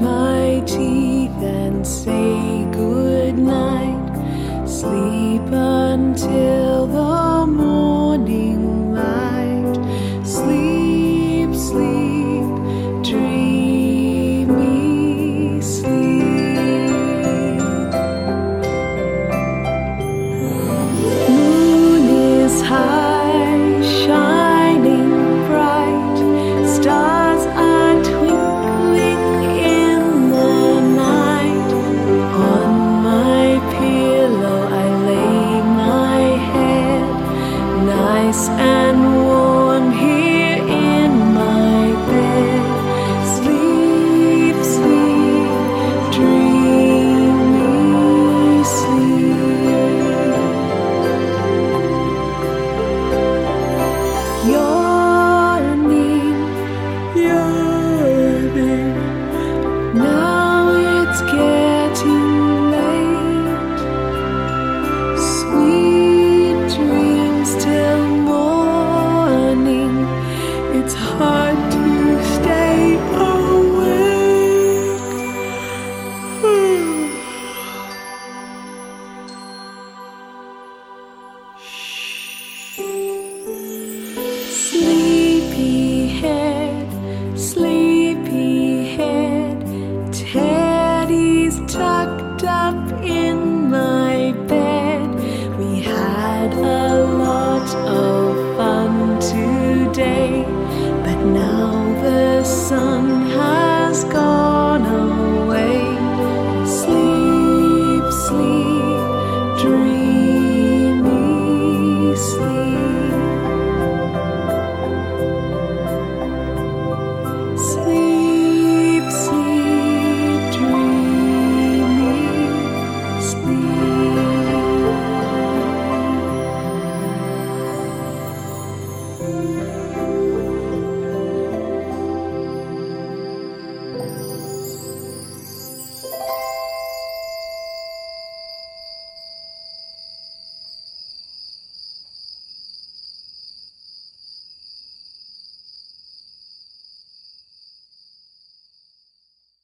my teeth and say good night. Sleep. up in you.